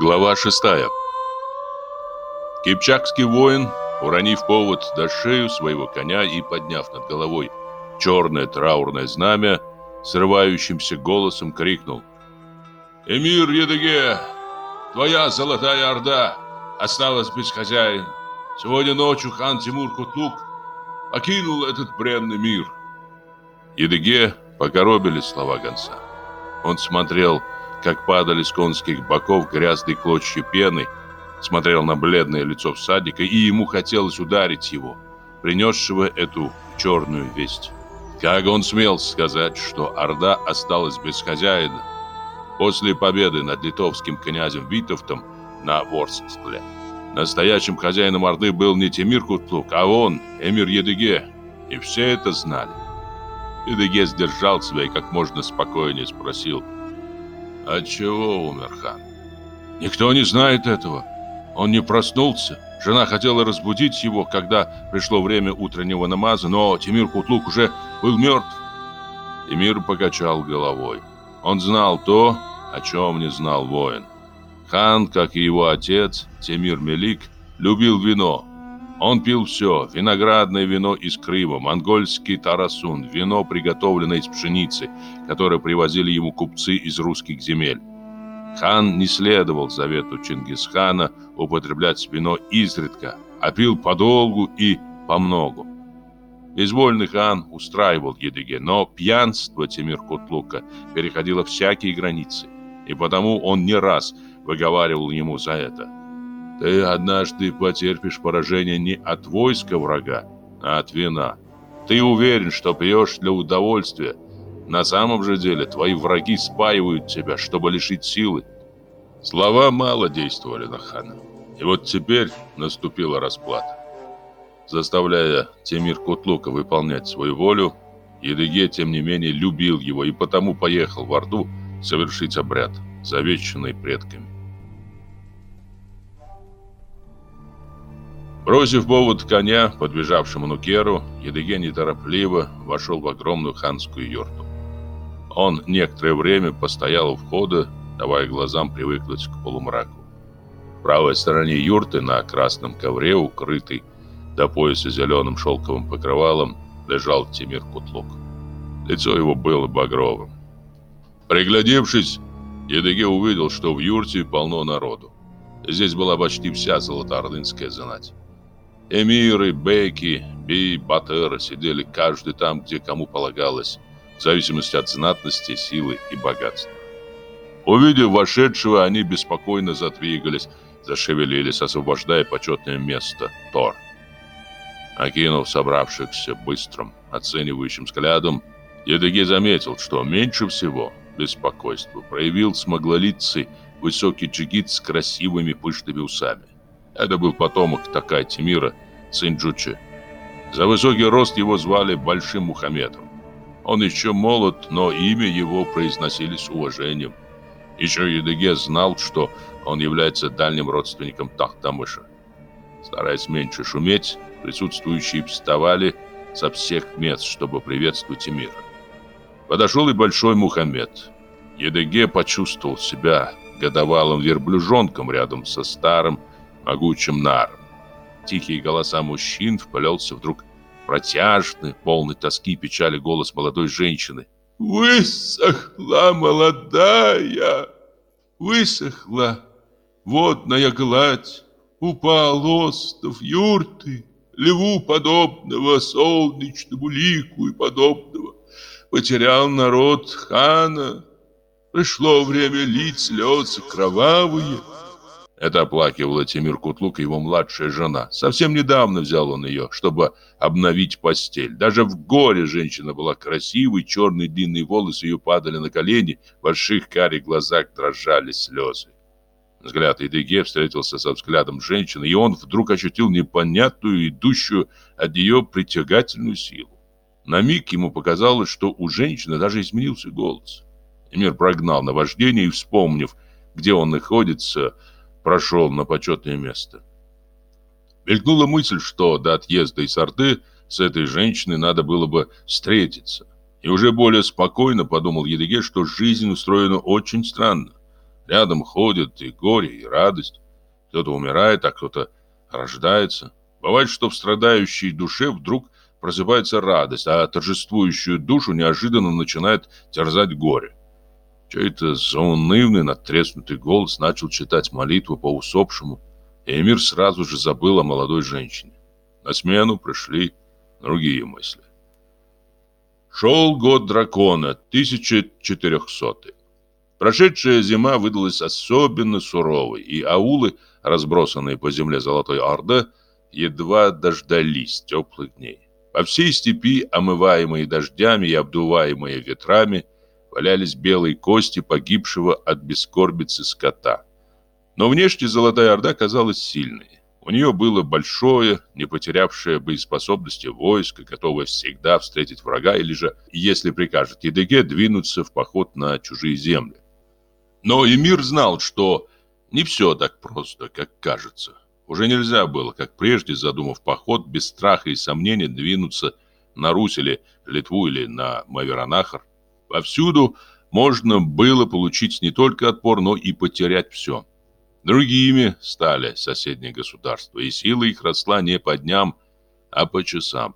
Глава 6 Кипчакский воин, уронив повод до шею своего коня и подняв над головой черное траурное знамя, срывающимся голосом крикнул «Эмир Едыге, твоя золотая орда осталась без хозяина. Сегодня ночью хан Тимур Кутлук покинул этот бренный мир». Едыге покоробили слова гонца. Он смотрел, как падали с конских боков грязные клочья пены, смотрел на бледное лицо всадника, и ему хотелось ударить его, принесшего эту черную весть. Как он смел сказать, что Орда осталась без хозяина после победы над литовским князем Витовтом на Ворскле? Настоящим хозяином Орды был не Тимир Кутлук, а он, Эмир Едыге, и все это знали. Едыге сдержал себя и как можно спокойнее спросил, «От чего умер хан?» «Никто не знает этого. Он не проснулся. Жена хотела разбудить его, когда пришло время утреннего намаза, но Тимир Кутлук уже был мертв. Тимир покачал головой. Он знал то, о чем не знал воин. Хан, как и его отец, Тимир Мелик, любил вино. Он пил все – виноградное вино из Крыма, монгольский тарасун, вино, приготовленное из пшеницы, которое привозили ему купцы из русских земель. Хан не следовал завету Чингисхана употреблять вино изредка, а пил подолгу и помногу. Безвольный хан устраивал Едыге, но пьянство Тимир Кутлука переходило всякие границы, и потому он не раз выговаривал ему за это. «Ты однажды потерпишь поражение не от войска врага, а от вина. Ты уверен, что пьешь для удовольствия, на самом же деле твои враги спаивают тебя, чтобы лишить силы. Слова мало действовали на хана. И вот теперь наступила расплата. Заставляя Темир Кутлука выполнять свою волю, Едыге, тем не менее, любил его и потому поехал в Орду совершить обряд, завещанный предками. Бросив повод коня, подбежавшему Нукеру, Едыге неторопливо вошел в огромную ханскую юрту. Он некоторое время постоял у входа, давая глазам привыкнуть к полумраку. В правой стороне юрты на красном ковре, укрытый до пояса зеленым шелковым покрывалом, лежал Тимир Кутлук. Лицо его было багровым. Приглядевшись, Едыге увидел, что в юрте полно народу. Здесь была почти вся золотоордынская знать. Эмиры, беки, би, батыры сидели каждый там, где кому полагалось в зависимости от знатности, силы и богатства. Увидев вошедшего, они беспокойно задвигались, зашевелились, освобождая почетное место Тор. Окинув собравшихся быстрым, оценивающим взглядом, Едыге заметил, что меньше всего беспокойство проявил смоглолицый высокий джигит с красивыми пышными усами. Это был потомок Такай Тимира, сын Джучи. За высокий рост его звали Большим Мухаммедом. Он еще молод, но имя его произносили с уважением. Еще Едыге знал, что он является дальним родственником Тахтамыша. Стараясь меньше шуметь, присутствующие вставали со всех мест, чтобы приветствовать Эмира. Подошел и Большой Мухаммед. Едыге почувствовал себя годовалым верблюжонком рядом со старым могучим наром. Тихие голоса мужчин вплелся вдруг протяжный, полный тоски и печали голос молодой женщины. «Высохла молодая, высохла водная гладь, упал остов юрты, льву подобного, солнечному лику и подобного. Потерял народ хана, пришло время лить слезы кровавые». Это оплакивала Тимир Кутлук его младшая жена. Совсем недавно взял он ее, чтобы обновить постель. Даже в горе женщина была красивой, черные длинные волосы ее падали на колени, в больших карих глазах дрожали слезы. Взгляд Эдеге встретился со взглядом женщины, и он вдруг ощутил непонятную, идущую от нее притягательную силу. На миг ему показалось, что у женщины даже изменился голос. Эмир прогнал наваждение и, вспомнив, где он находится, прошел на почетное место. Мелькнула мысль, что до отъезда из Орды с этой женщиной надо было бы встретиться. И уже более спокойно подумал Едыге, что жизнь устроена очень странно. Рядом ходят и горе, и радость. Кто-то умирает, а кто-то рождается. Бывает, что в страдающей душе вдруг просыпается радость, а торжествующую душу неожиданно начинает терзать горе. Чей-то заунывный, надтреснутый голос начал читать молитву по усопшему, и Эмир сразу же забыл о молодой женщине. На смену пришли другие мысли. Шел год дракона, 1400 -й. Прошедшая зима выдалась особенно суровой, и аулы, разбросанные по земле Золотой Орды, едва дождались теплых дней. По всей степи, омываемые дождями и обдуваемые ветрами, валялись белые кости погибшего от бескорбицы скота. Но внешне Золотая Орда казалась сильной. У нее было большое, не потерявшее боеспособности войско, готовое всегда встретить врага или же, если прикажет Едыге, двинуться в поход на чужие земли. Но Эмир знал, что не все так просто, как кажется. Уже нельзя было, как прежде, задумав поход, без страха и сомнения двинуться на Русь или Литву или на Маверанахар. Повсюду можно было получить не только отпор, но и потерять все. Другими стали соседние государства, и сила их росла не по дням, а по часам.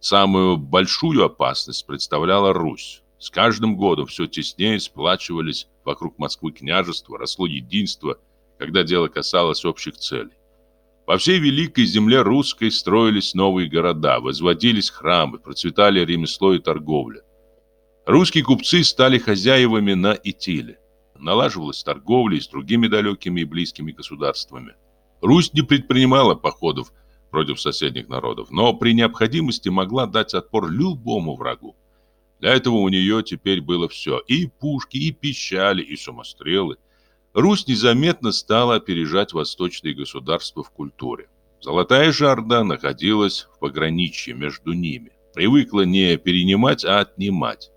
Самую большую опасность представляла Русь. С каждым годом все теснее сплачивались вокруг Москвы княжества, росло единство, когда дело касалось общих целей. По всей великой земле русской строились новые города, возводились храмы, процветали ремесло и торговля. Русские купцы стали хозяевами на Итиле. Налаживалась торговля и с другими далекими и близкими государствами. Русь не предпринимала походов против соседних народов, но при необходимости могла дать отпор любому врагу. Для этого у нее теперь было все – и пушки, и пищали, и самострелы – Русь незаметно стала опережать восточные государства в культуре. Золотая же Орда находилась в пограничье между ними. Привыкла не перенимать, а отнимать.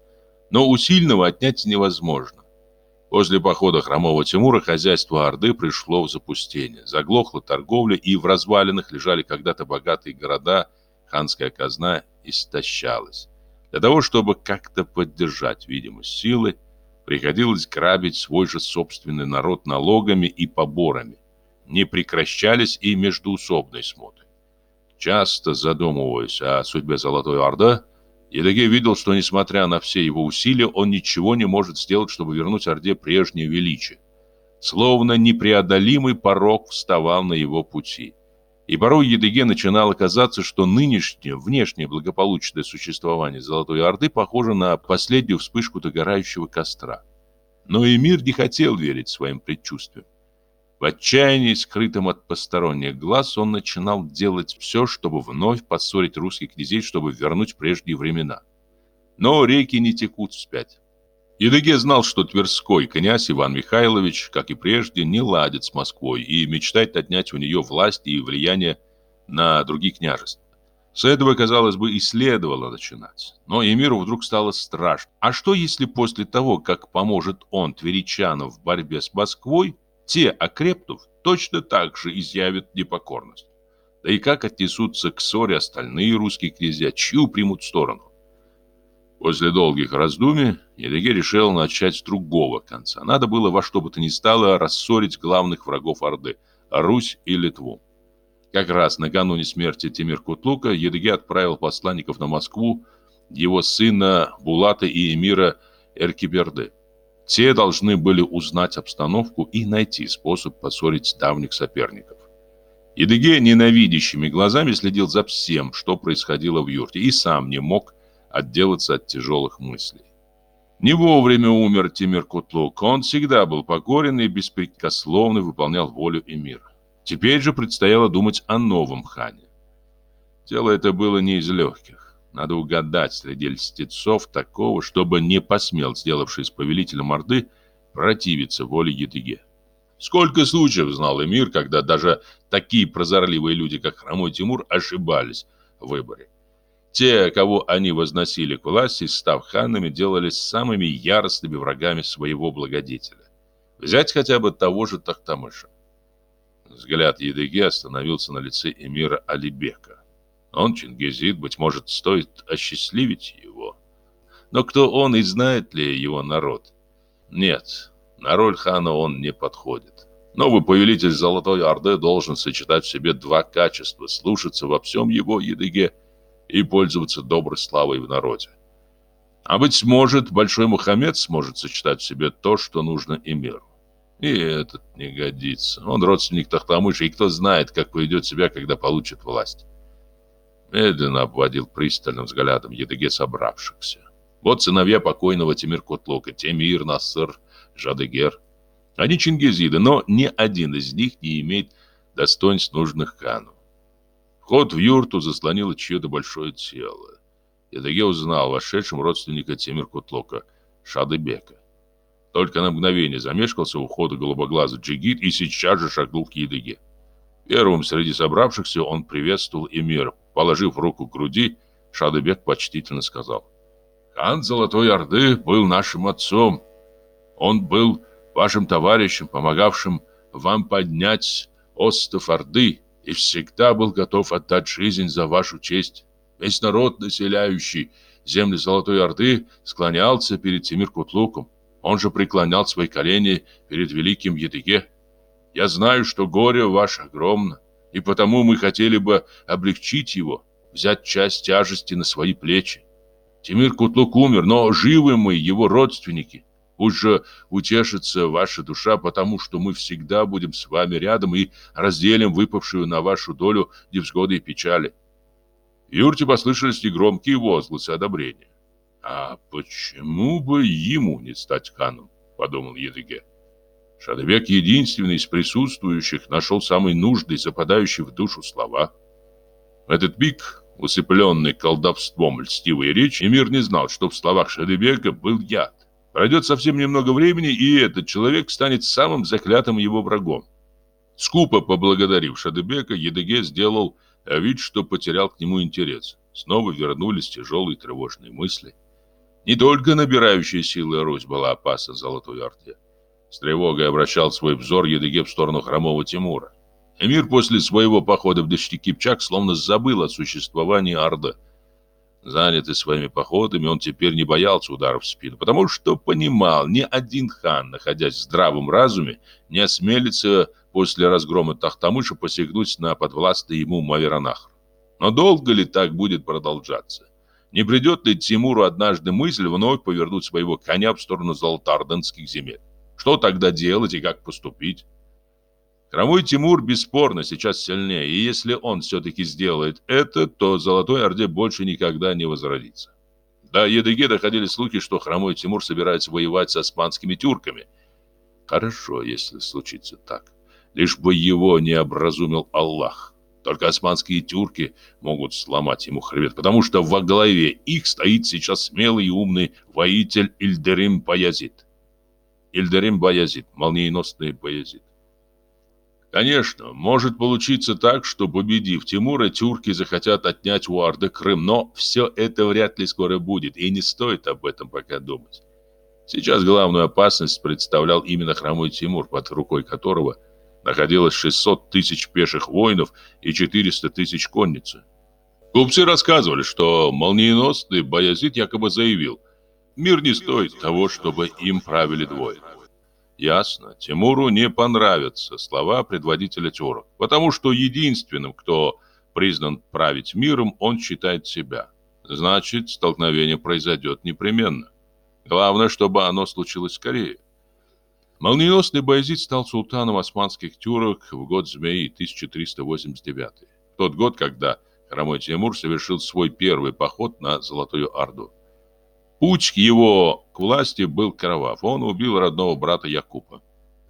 Но у сильного отнять невозможно. После похода хромого Тимура хозяйство Орды пришло в запустение. Заглохла торговля, и в развалинах лежали когда-то богатые города, ханская казна истощалась. Для того, чтобы как-то поддержать видимость силы, приходилось грабить свой же собственный народ налогами и поборами. Не прекращались и междуусобные смотры. Часто задумываясь о судьбе Золотой Орды, Едыгей видел, что, несмотря на все его усилия, он ничего не может сделать, чтобы вернуть Орде прежнее величие. Словно непреодолимый порог вставал на его пути. И порой Едыге начинало казаться, что нынешнее внешнее благополучное существование Золотой Орды похоже на последнюю вспышку догорающего костра. Но Эмир не хотел верить своим предчувствиям. В отчаянии, скрытом от посторонних глаз, он начинал делать все, чтобы вновь поссорить русских князей, чтобы вернуть прежние времена. Но реки не текут вспять. Едыге знал, что Тверской князь Иван Михайлович, как и прежде, не ладит с Москвой и мечтает отнять у нее власть и влияние на другие княжества. С этого, казалось бы, и следовало начинать. Но Эмиру вдруг стало страшно. А что, если после того, как поможет он тверичанам в борьбе с Москвой, те, окрепнув, точно так же изъявят непокорность? Да и как отнесутся к ссоре остальные русские князья, чью примут сторону? После долгих раздумий Едыге решил начать с другого конца. Надо было во что бы то ни стало рассорить главных врагов Орды – Русь и Литву. Как раз накануне смерти Тимир-Кутлука Едыге отправил посланников на Москву его сына Булата и эмира Эркиберды. Те должны были узнать обстановку и найти способ поссорить давних соперников. Едыге ненавидящими глазами следил за всем, что происходило в юрте, и сам не мог отделаться от тяжелых мыслей. Не вовремя умер Тимир Кутлук, он всегда был покорен и беспрекословно выполнял волю эмира. Теперь же предстояло думать о новом хане. Дело это было не из легких. Надо угадать среди льстецов такого, чтобы не посмел, сделавшись повелителем Орды, противиться воле Едыге. Сколько случаев знал Эмир, когда даже такие прозорливые люди, как Хромой Тимур, ошибались в выборе. Те, кого они возносили к власти, став ханами, делались самыми яростными врагами своего благодетеля. Взять хотя бы того же Тахтамыша. Взгляд Едыги остановился на лице эмира Алибека. Он чингизит, быть может, стоит осчастливить его. Но кто он и знает ли его народ? Нет, На роль хана он не подходит. Новый повелитель Золотой Орды должен сочетать в себе два качества – слушаться во всем его едыге и пользоваться доброй славой в народе. А быть может, Большой Мухаммед сможет сочетать в себе то, что нужно эмиру. И этот не годится. Он родственник Тахтамыша, и кто знает, как поведет себя, когда получит власть. Медленно обводил пристальным взглядом Едыге собравшихся. Вот сыновья покойного Тимир Кутлука, Темир, Насыр, Жадыгер. Они чингизиды, но ни один из них не имеет достоинств нужных хану. Вход в юрту заслонило чье-то большое тело. Едыге узнал вошедшим родственника Тимир Кутлука, Шадыбека. Только на мгновение замешкался у входа голубоглазый джигит и сейчас же шагнул к Едыге. Первым среди собравшихся он приветствовал эмир. Положив руку к груди, Шадыбек почтительно сказал. «Хан Золотой Орды был нашим отцом. Он был вашим товарищем, помогавшим вам поднять остов Орды и всегда был готов отдать жизнь за вашу честь. Весь народ, населяющий земли Золотой Орды, склонялся перед Тимир Кутлуком. Он же преклонял свои колени перед великим Едыге. Я знаю, что горе ваше огромно, и потому мы хотели бы облегчить его, взять часть тяжести на свои плечи. Тимир Кутлук умер, но живы мы, его родственники. Пусть же утешится ваша душа, потому что мы всегда будем с вами рядом и разделим выпавшую на вашу долю невзгоды и печали. Юрте послышались негромкие возгласы одобрения. «А почему бы ему не стать ханом?» – подумал Едыге. Шадыбек, единственный из присутствующих, нашел самый нужный, западающий в душу слова. В этот миг, усыпленный колдовством льстивой речи, Эмир не знал, что в словах Шадыбека был яд. Пройдет совсем немного времени, и этот человек станет самым заклятым его врагом. Скупо поблагодарив Шадыбека, Едыге сделал вид, что потерял к нему интерес. Снова вернулись тяжелые тревожные мысли. Не только набирающая силы Русь была опасна Золотой Орде. С тревогой обращал свой взор Едыге в сторону хромого Тимура. Эмир после своего похода в дочки Кипчак словно забыл о существовании Орды. Занятый своими походами, он теперь не боялся ударов в спину, потому что понимал, ни один хан, находясь в здравом разуме, не осмелится после разгрома Тахтамыша посягнуть на подвластный ему Маверанахр. Но долго ли так будет продолжаться? Не придет ли Тимуру однажды мысль вновь повернуть своего коня в сторону золотоорденских земель? Что тогда делать и как поступить? Хромой Тимур бесспорно сейчас сильнее, и если он все-таки сделает это, то Золотой Орде больше никогда не возродится. До Едыге доходили слухи, что Хромой Тимур собирается воевать с османскими тюрками. Хорошо, если случится так. Лишь бы его не образумил Аллах. Только османские тюрки могут сломать ему хребет, потому что во главе их стоит сейчас смелый и умный воитель Ильдерим Баязид. Ильдерим Баязид, молниеносный Баязид. Конечно, может получиться так, что, победив Тимура, тюрки захотят отнять у Орды Крым, но все это вряд ли скоро будет, и не стоит об этом пока думать. Сейчас главную опасность представлял именно хромой Тимур, под рукой которого – находилось 600 тысяч пеших воинов и 400 тысяч конницы. Купцы рассказывали, что молниеносный Баязид якобы заявил, мир не стоит того, чтобы им правили двое. Ясно, Тимуру не понравятся слова предводителя тюрок, потому что единственным, кто признан править миром, он считает себя. Значит, столкновение произойдет непременно. Главное, чтобы оно случилось скорее. Молниеносный Баязид стал султаном османских тюрок в год змеи 1389. В тот год, когда Хромой Тимур совершил свой первый поход на Золотую Орду. Путь его к власти был кровав. Он убил родного брата Якупа.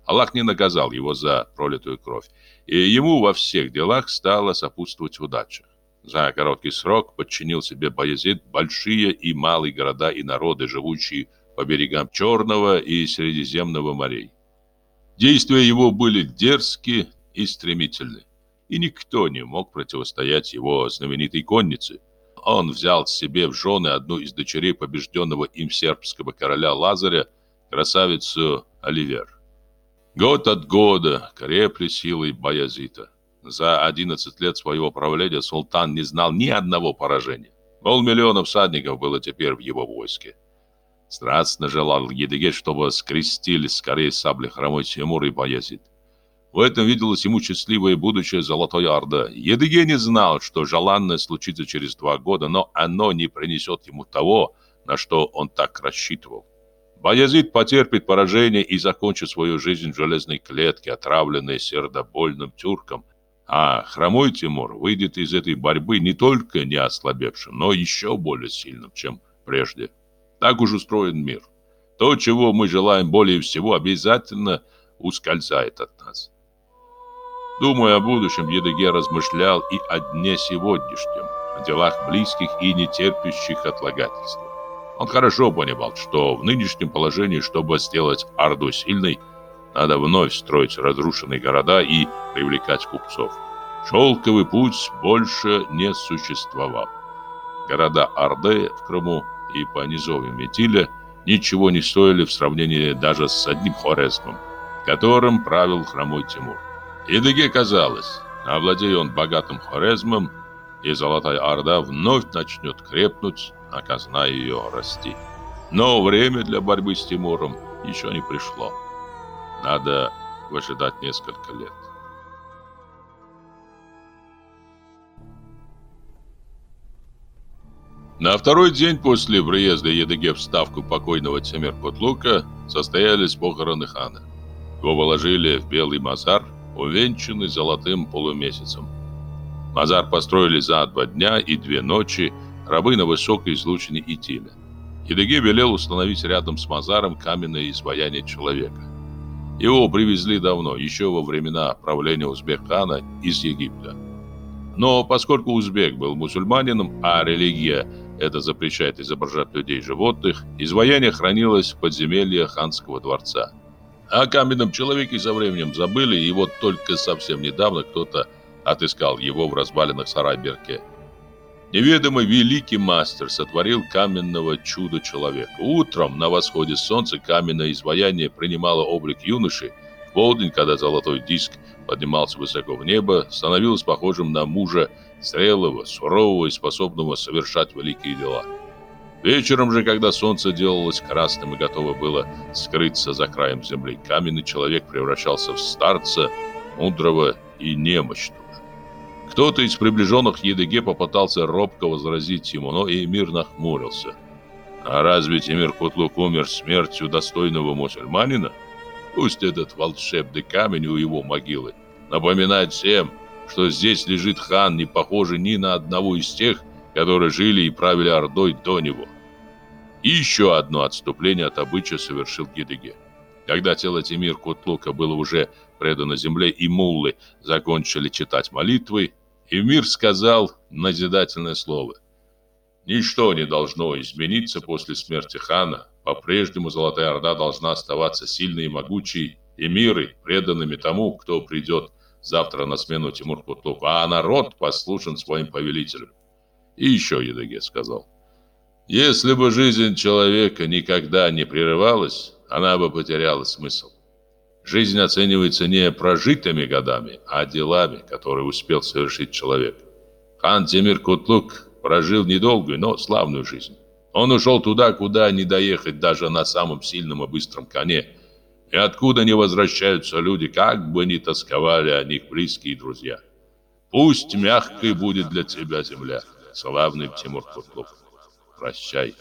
Аллах не наказал его за пролитую кровь, и ему во всех делах стала сопутствовать удача. За короткий срок подчинил себе Баязид большие и малые города и народы, живущие по берегам Черного и Средиземного морей. Действия его были дерзкие и стремительны, и никто не мог противостоять его знаменитой коннице. Он взял себе в жены одну из дочерей побежденного им сербского короля Лазаря, красавицу Оливер. Год от года крепли силы Баязита. За 11 лет своего правления султан не знал ни одного поражения. Полмиллиона всадников было теперь в его войске. Страстно желал Едыге, чтобы скрестили скорее сабли хромой Тимур и Баязид. В этом виделось ему счастливое будущее Золотой Орды. Едыге не знал, что желанное случится через два года, но оно не принесет ему того, на что он так рассчитывал. Баязид потерпит поражение и закончит свою жизнь в железной клетке, отравленной сердобольным тюрком, а хромой Тимур выйдет из этой борьбы не только не ослабевшим, но еще более сильным, чем прежде. Так уж устроен мир. То, чего мы желаем более всего, обязательно ускользает от нас. Думая о будущем, Едыге размышлял и о дне сегодняшнем, о делах близких и нетерпящих отлагательства. Он хорошо понимал, что в нынешнем положении, чтобы сделать Орду сильной, надо вновь строить разрушенные города и привлекать купцов. Шелковый путь больше не существовал. Города Орды в Крыму и по низовьям Метиля ничего не стоили в сравнении даже с одним Хорезмом, которым правил хромой Тимур. Едыге казалось, овладея он богатым Хорезмом, и Золотая Орда вновь начнет крепнуть, а казна ее расти. Но время для борьбы с Тимуром еще не пришло. Надо выжидать несколько лет. На второй день после приезда Едыге в ставку покойного Тимир Кутлука состоялись похороны хана. Его положили в белый мазар, увенчанный золотым полумесяцем. Мазар построили за два дня и две ночи рабы на высокой излучине Итиля. Едыге велел установить рядом с мазаром каменное изваяние человека. Его привезли давно, еще во времена правления Узбек-хана из Египта. Но поскольку узбек был мусульманином, а религия это запрещает изображать людей животных, изваяние хранилось в подземелье ханского дворца. О каменном человеке со временем забыли, и вот только совсем недавно кто-то отыскал его в развалинах Сарайберке. Неведомый великий мастер сотворил каменного чуда-человека. Утром на восходе солнца каменное изваяние принимало облик юноши, в полдень, когда золотой диск поднимался высоко в небо, становилось похожим на мужа зрелого, сурового и способного совершать великие дела. Вечером же, когда солнце делалось красным и готово было скрыться за краем земли, каменный человек превращался в старца, мудрого и немощного. Кто-то из приближенных Едыге попытался робко возразить ему, но Эмир нахмурился. А разве Тимир Кутлук умер смертью достойного мусульманина? Пусть этот волшебный камень у его могилы напоминает всем, что здесь лежит хан, не похожий ни на одного из тех, которые жили и правили Ордой до него. И еще одно отступление от обычая совершил Гидыге. Когда тело Тимир Кутлука было уже предано земле и муллы закончили читать молитвы, Эмир сказал назидательное слово. Ничто не должно измениться после смерти хана. По-прежнему Золотая Орда должна оставаться сильной и могучей, и миры, преданными тому, кто придет завтра на смену Тимур Кутлуку, а народ послушен своим повелителям. И еще Едыге сказал. Если бы жизнь человека никогда не прерывалась, она бы потеряла смысл. Жизнь оценивается не прожитыми годами, а делами, которые успел совершить человек. Хан Тимир Кутлук прожил недолгую, но славную жизнь. Он ушел туда, куда не доехать даже на самом сильном и быстром коне – и откуда не возвращаются люди, как бы ни тосковали о них близкие друзья. Пусть мягкой будет для тебя земля, славный Тимур Кутлук. Прощай.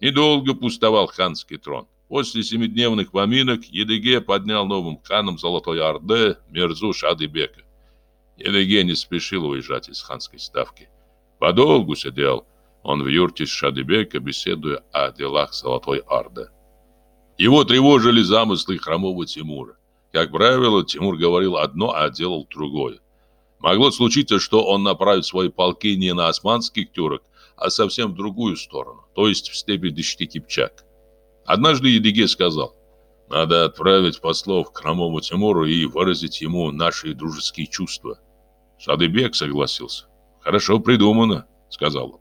Недолго пустовал ханский трон. После семидневных поминок Едыге поднял новым ханом Золотой Орды Мерзу Шадыбека. Едыге не спешил уезжать из ханской ставки. Подолгу сидел он в юрте Шадыбека, беседуя о делах Золотой Орды. Его тревожили замыслы хромого Тимура. Как правило, Тимур говорил одно, а делал другое. Могло случиться, что он направит свои полки не на османских тюрок, а совсем в другую сторону, то есть в степи Дышти Кипчак. Однажды Едыге сказал, надо отправить послов к хромому Тимуру и выразить ему наши дружеские чувства. Шадыбек согласился. «Хорошо придумано», — сказал он.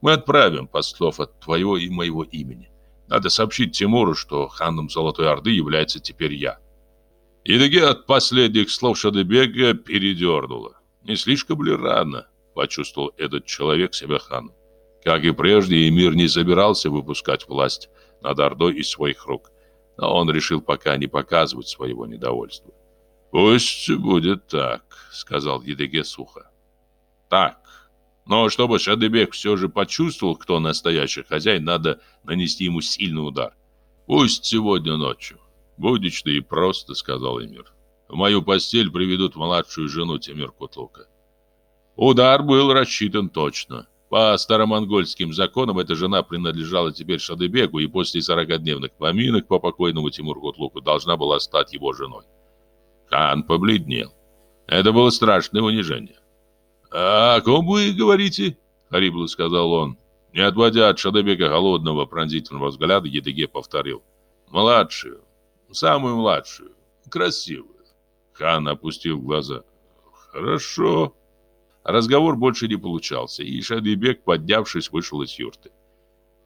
«Мы отправим послов от твоего и моего имени. Надо сообщить Тимуру, что ханом Золотой Орды является теперь я. Едыге от последних слов Шадыбега передернуло. Не слишком ли рано почувствовал этот человек себя ханом? Как и прежде, Эмир не собирался выпускать власть над Ордой из своих рук, но он решил пока не показывать своего недовольства. «Пусть будет так», — сказал Едыге сухо. «Так, но чтобы Шадыбек все же почувствовал, кто настоящий хозяин, надо нанести ему сильный удар. Пусть сегодня ночью. Будично и просто, сказал Эмир. В мою постель приведут младшую жену Тимир Кутлука. Удар был рассчитан точно. По старомонгольским законам эта жена принадлежала теперь Шадыбеку и после сорокадневных поминок по покойному Тимур Кутлуку должна была стать его женой. Хан побледнел. Это было страшное унижение. «А «О ком вы говорите?» — хрипло сказал он. Не отводя от Шадыбека холодного пронзительного взгляда, Едыге повторил. «Младшую, самую младшую, красивую». Хан опустил глаза. «Хорошо». Разговор больше не получался, и Шадыбек, поднявшись, вышел из юрты.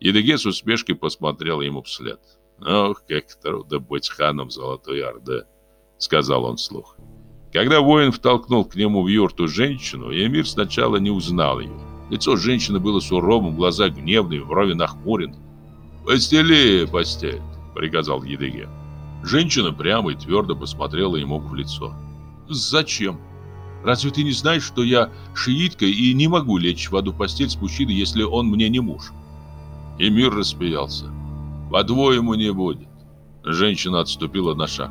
Едыге с усмешкой посмотрел ему вслед. «Ох, как трудно быть ханом Золотой Орды», — сказал он вслух. Когда воин втолкнул к нему в юрту женщину, Эмир сначала не узнал ее. Лицо женщины было суровым, глаза гневные, брови нахмурены. «Постели постель», — приказал Едыге. Женщина прямо и твердо посмотрела ему в лицо. «Зачем? Разве ты не знаешь, что я шиитка и не могу лечь в одну постель с мужчиной, если он мне не муж?» Эмир рассмеялся. «По-твоему не будет». Женщина отступила на шаг.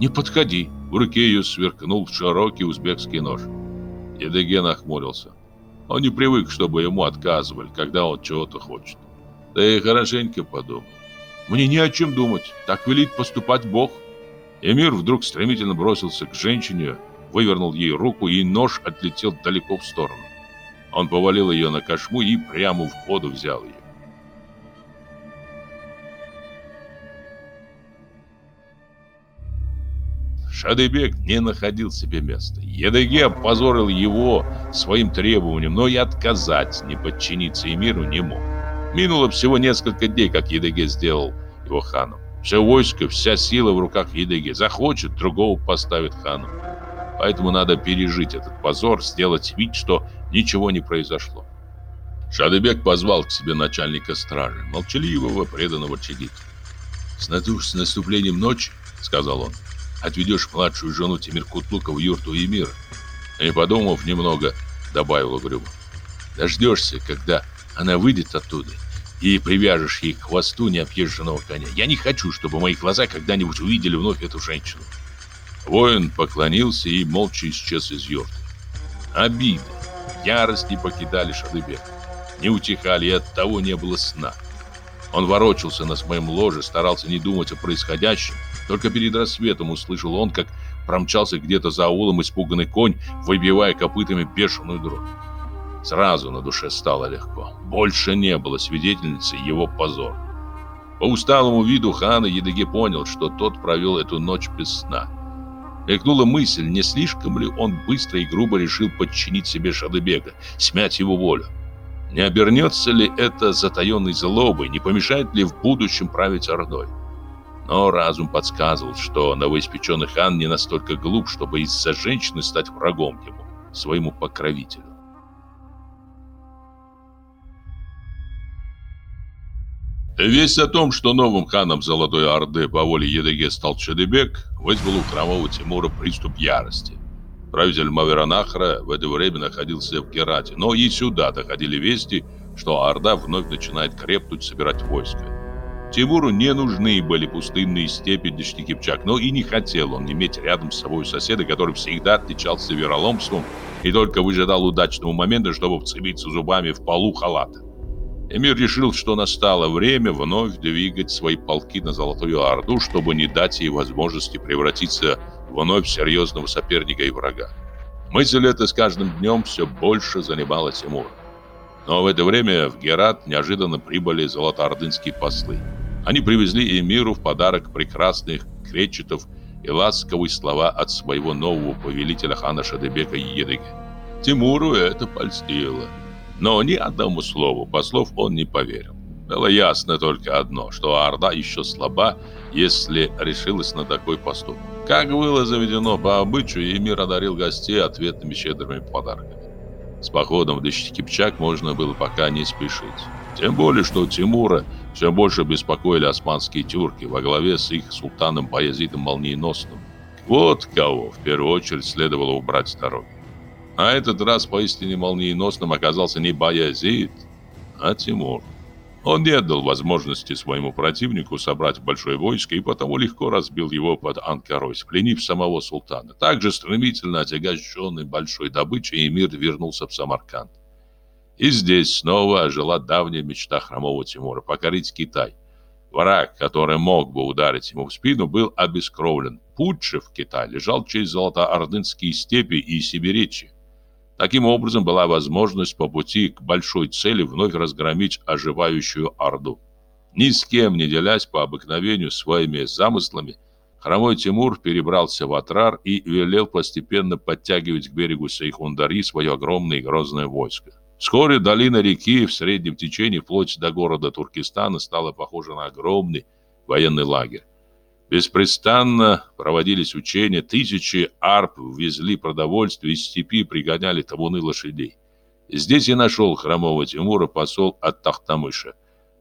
«Не подходи!» В руке ее сверкнул широкий узбекский нож. Едыге нахмурился. Он не привык, чтобы ему отказывали, когда он чего-то хочет. Да и хорошенько подумал. Мне не о чем думать, так велит поступать Бог. Эмир вдруг стремительно бросился к женщине, вывернул ей руку, и нож отлетел далеко в сторону. Он повалил ее на кошму и прямо в воду взял ее. Шадыбек не находил себе места. Едыге опозорил его своим требованием, но и отказать, не подчиниться Эмиру не мог. Минуло всего несколько дней, как Едыге сделал его ханом. Все войско, вся сила в руках Едыге. Захочет, другого поставит ханом. Поэтому надо пережить этот позор, сделать вид, что ничего не произошло. Шадыбек позвал к себе начальника стражи, молчаливого, преданного Чигит. «С наступлением ночи, — сказал он, — отведешь младшую жену Тимиркутлука в юрту Емира. И, подумав немного, добавил угрюмо. Дождешься, когда она выйдет оттуда, и привяжешь ей к хвосту необъезженного коня. Я не хочу, чтобы мои глаза когда-нибудь увидели вновь эту женщину. Воин поклонился и молча исчез из юрты. Обиды, ярость не покидали Шадыбека. Не утихали, и от того не было сна. Он ворочался на своем ложе, старался не думать о происходящем, только перед рассветом услышал он, как промчался где-то за аулом испуганный конь, выбивая копытами бешеную дробь. Сразу на душе стало легко. Больше не было свидетельницы его позор. По усталому виду хана Едыге понял, что тот провел эту ночь без сна. Мелькнула мысль, не слишком ли он быстро и грубо решил подчинить себе Шадыбека, смять его волю. Не обернется ли это затаенной злобой, не помешает ли в будущем править Ордой? Но разум подсказывал, что новоиспеченный хан не настолько глуп, чтобы из-за женщины стать врагом ему, своему покровителю. Весть о том, что новым ханом Золотой Орды по воле Едыге стал Чедыбек, вызвал у хромого Тимура приступ ярости. Правитель Маверанахра в это время находился в Герате, но и сюда доходили вести, что Орда вновь начинает крепнуть, собирать войско. Тимуру не нужны были пустынные степи Дишти Кипчак, но и не хотел он иметь рядом с собой соседа, который всегда отличался вероломством и только выжидал удачного момента, чтобы вцепиться зубами в полу халата. Эмир решил, что настало время вновь двигать свои полки на Золотую Орду, чтобы не дать ей возможности превратиться вновь в серьезного соперника и врага. Мысль эта с каждым днем все больше занимала Тимура. Но в это время в Герат неожиданно прибыли золотоордынские послы. Они привезли эмиру в подарок прекрасных кречетов и ласковые слова от своего нового повелителя хана Шадебека Едыга. Тимуру это польстило. Но ни одному слову послов он не поверил. Было ясно только одно, что Орда еще слаба, если решилась на такой поступок. Как было заведено по обычаю, Эмир одарил гостей ответными щедрыми подарками. С походом в Дышти-Кипчак можно было пока не спешить. Тем более, что Тимура все больше беспокоили османские тюрки во главе с их султаном Баязидом Молниеносным. Вот кого в первую очередь следовало убрать с дороги. А этот раз поистине молниеносным оказался не Баязид, а Тимур. Он не дал возможности своему противнику собрать большое войско и потому легко разбил его под Анкарой, пленив самого султана. Также стремительно отягощенный большой добычей, эмир вернулся в Самарканд. И здесь снова ожила давняя мечта хромого Тимура – покорить Китай. Враг, который мог бы ударить ему в спину, был обескровлен. Путь же в Китай лежал через золотоордынские степи и Сибиречи. Таким образом, была возможность по пути к большой цели вновь разгромить оживающую Орду. Ни с кем не делясь по обыкновению своими замыслами, Хромой Тимур перебрался в Атрар и велел постепенно подтягивать к берегу Сейхундари свое огромное и грозное войско. Вскоре долина реки в среднем течении вплоть до города Туркестана стала похожа на огромный военный лагерь. Беспрестанно проводились учения, тысячи арп везли продовольствие из степи пригоняли табуны лошадей. Здесь я нашел хромого Тимура посол от Тахтамыша.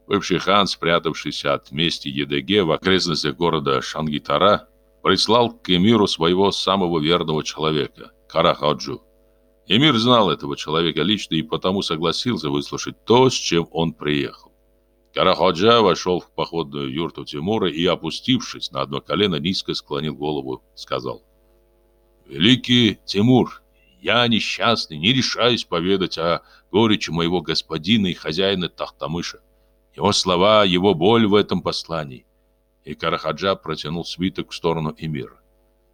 Бывший хан, спрятавшийся от мести Едеге в окрестностях города Шангитара, прислал к эмиру своего самого верного человека, Карахаджу. Эмир знал этого человека лично и потому согласился выслушать то, с чем он приехал. Караходжа вошел в походную юрту Тимура и, опустившись на одно колено, низко склонил голову, сказал. «Великий Тимур, я несчастный, не решаюсь поведать о горечи моего господина и хозяина Тахтамыша. Его слова, его боль в этом послании». И Карахаджа протянул свиток в сторону эмира.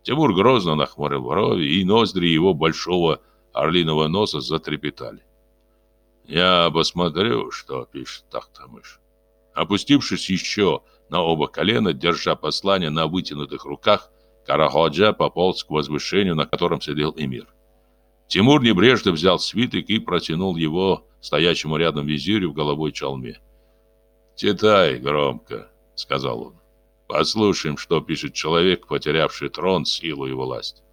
Тимур грозно нахмурил брови, и ноздри его большого орлиного носа затрепетали. «Я посмотрю, что пишет Тахтамыш. Опустившись еще на оба колена, держа послание на вытянутых руках, Караходжа пополз к возвышению, на котором сидел эмир. Тимур небрежно взял свиток и протянул его стоящему рядом визирю в головой чалме. «Читай громко», — сказал он. «Послушаем, что пишет человек, потерявший трон, силу и власть».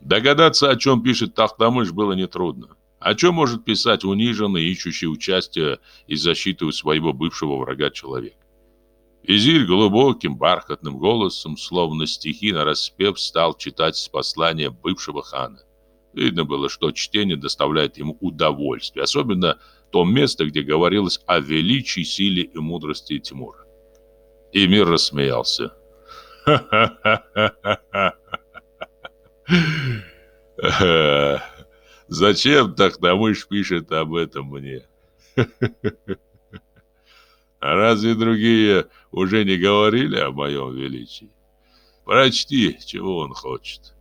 Догадаться, о чем пишет Тахтамыш, было нетрудно. О чем может писать униженный, ищущий участия и защиты у своего бывшего врага человек? Визирь глубоким бархатным голосом, словно стихи нараспев, стал читать послание бывшего хана. Видно было, что чтение доставляет ему удовольствие, особенно то место, где говорилось о величии, силе и мудрости Тимура. И мир рассмеялся. «Ха-ха-ха! Зачем Тахтамыш пишет об этом мне? А разве другие уже не говорили о моем величии? Прочти, чего он хочет.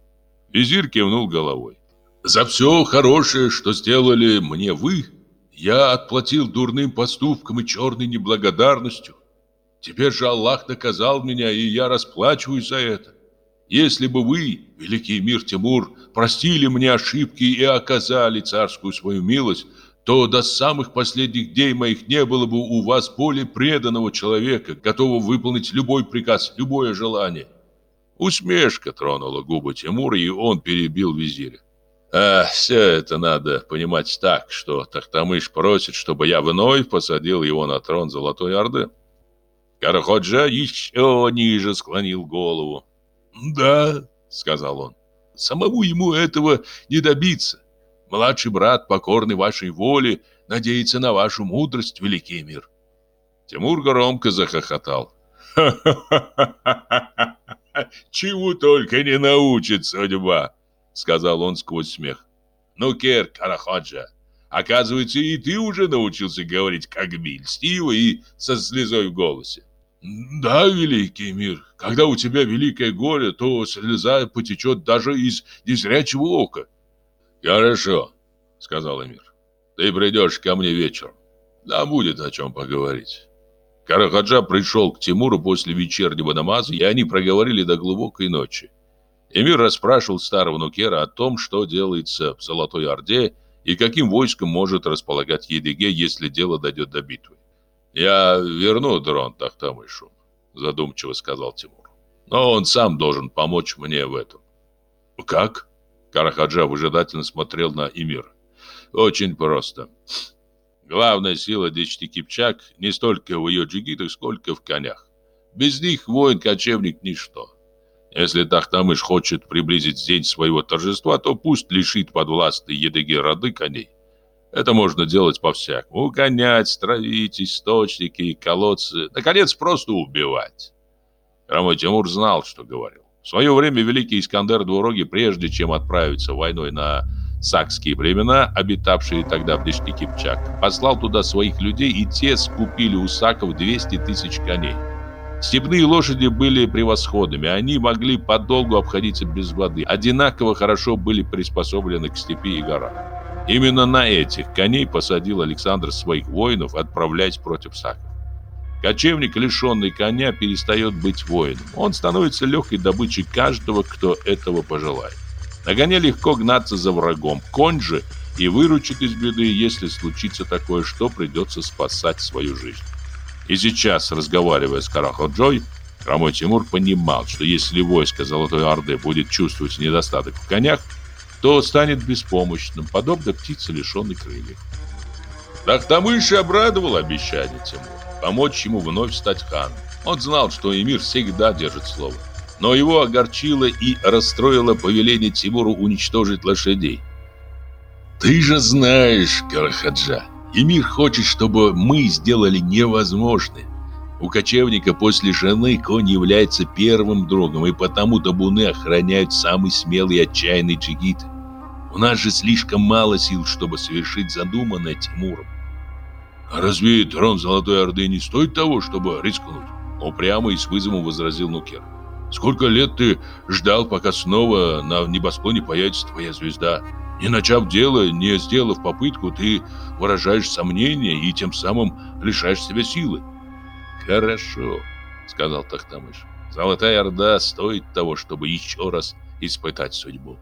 Визирь кивнул головой. За все хорошее, что сделали мне вы, я отплатил дурным поступком и черной неблагодарностью. Теперь же Аллах наказал меня, и я расплачиваюсь за это. Если бы вы, великий мир Тимур, простили мне ошибки и оказали царскую свою милость, то до самых последних дней моих не было бы у вас более преданного человека, готового выполнить любой приказ, любое желание. Усмешка тронула губы Тимура, и он перебил визиря. А все это надо понимать так, что Тахтамыш просит, чтобы я вновь посадил его на трон Золотой Орды. Караходжа еще ниже склонил голову. «Да», — сказал он, — «самому ему этого не добиться. Младший брат, покорный вашей воле, надеется на вашу мудрость, великий мир». Тимур громко захохотал. «Ха-ха-ха! Чему только не научит судьба!» — сказал он сквозь смех. «Ну, Кер, Караходжа, оказывается, и ты уже научился говорить как Биль, льстиво и со слезой в голосе. Да, великий мир, когда у тебя великое горе, то слеза потечет даже из незрячего ока. Хорошо, сказал Эмир. Ты придешь ко мне вечером. Да будет о чем поговорить. Карахаджа пришел к Тимуру после вечернего намаза, и они проговорили до глубокой ночи. Эмир расспрашивал старого Нукера о том, что делается в Золотой Орде и каким войском может располагать Едыге, если дело дойдет до битвы. «Я верну дрон Тахтамышу», — задумчиво сказал Тимур. «Но он сам должен помочь мне в этом». «Как?» — Карахаджа выжидательно смотрел на Эмира. очень просто. Главная сила дичти Кипчак не столько в ее джигитах, сколько в конях. Без них воин-кочевник – ничто. Если Тахтамыш хочет приблизить день своего торжества, то пусть лишит подвластной Едыги роды коней. Это можно делать по-всякому. Угонять, стравить источники и колодцы. Наконец, просто убивать. Хромой Тимур знал, что говорил. В свое время великий Искандер Двурогий, прежде чем отправиться войной на сакские племена, обитавшие тогда в дешке Кипчак, послал туда своих людей, и те скупили у саков 200 тысяч коней. Степные лошади были превосходными, они могли подолгу обходиться без воды, одинаково хорошо были приспособлены к степи и горам. Именно на этих коней посадил Александр своих воинов отправлять против саков. Кочевник, лишенный коня, перестает быть воином. Он становится легкой добычей каждого, кто этого пожелает. На коне легко гнаться за врагом. Конь же и выручит из беды, если случится такое, что придется спасать свою жизнь. И сейчас, разговаривая с Караходжой, Хромой Тимур понимал, что если войско Золотой Орды будет чувствовать недостаток в конях, то станет беспомощным, подобно птице, лишенной крыльев. Тахтамыш обрадовал обещание Тимура помочь ему вновь стать ханом. Он знал, что эмир всегда держит слово. Но его огорчило и расстроило повеление Тимуру уничтожить лошадей. «Ты же знаешь, Карахаджа, эмир хочет, чтобы мы сделали невозможное. У кочевника после жены конь является первым другом, и потому табуны охраняют самый смелый и отчаянный джигиты. У нас же слишком мало сил, чтобы совершить задуманное Тимуром. А разве трон Золотой Орды не стоит того, чтобы рискнуть? Упрямо и с вызовом возразил Нукер. Сколько лет ты ждал, пока снова на небосклоне появится твоя звезда? Не начав дело, не сделав попытку, ты выражаешь сомнения и тем самым лишаешь себя силы. Хорошо, сказал Тахтамыш. Золотая Орда стоит того, чтобы еще раз испытать судьбу.